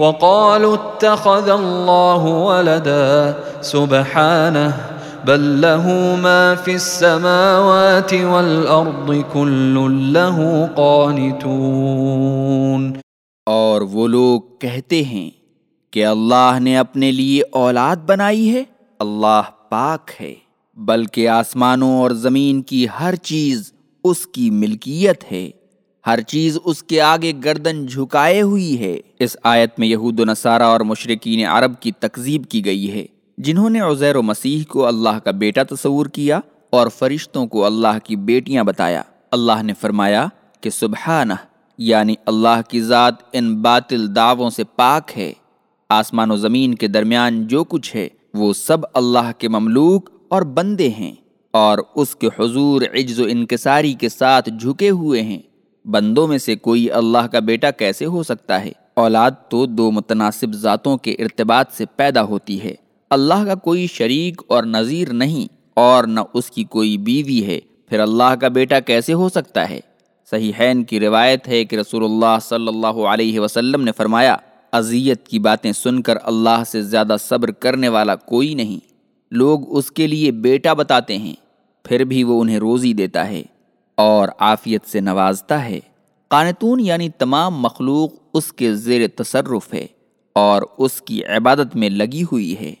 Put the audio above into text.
وقالوا اتخذ الله ولدا سبحانه بل له ما في السماوات والأرض كل له قانتون۔ اور وہ لوگ کہتے ہیں کہ اللہ نے اپنے لیے اولاد بنائی ہے، اللہ پاک ہے، بلکہ آسمانوں اور زمین کی ہر چیز اس کی ملکیت ہے۔ ہر چیز اس کے آگے گردن جھکائے ہوئی ہے۔ اس آیت میں یہود و نصارہ اور مشرقین عرب کی تکذیب کی گئی ہے، جنہوں نے عزیر و مسیح کو اللہ کا بیٹا تصور کیا اور فرشتوں کو اللہ کی بیٹیاں بتایا۔ اللہ نے فرمایا کہ سبحانہ یعنی اللہ کی ذات ان باطل دعووں سے پاک ہے۔ آسمان و زمین کے درمیان جو کچھ ہے، وہ سب اللہ کے مملوک اور بندے ہیں اور اس کے حضور عجز و انکساری کے ساتھ جھکے ہوئے ہیں۔ بندوں میں سے کوئی اللہ کا بیٹا کیسے ہو سکتا ہے؟ اولاد تو دو متناسب ذاتوں کے ارتباط سے پیدا ہوتی ہے۔ اللہ کا کوئی شریک اور نظیر نہیں اور نہ اس کی کوئی بیوی ہے۔ پھر اللہ کا بیٹا کیسے ہو سکتا ہے؟ صحیح کی روایت ہے کہ رسول اللہ صلی اللہ علیہ وسلم نے فرمایا، اذیت کی باتیں سن کر اللہ سے زیادہ صبر کرنے والا کوئی نہیں۔ لوگ اس کے لیے بیٹا بتاتے ہیں، پھر بھی وہ انہیں روزی دیتا ہے۔ اور عافیت سے نوازتا ہے۔ قانتون یعنی تمام مخلوق اس کے زیر تصرف ہے اور اس کی عبادت میں لگی ہوئی ہے۔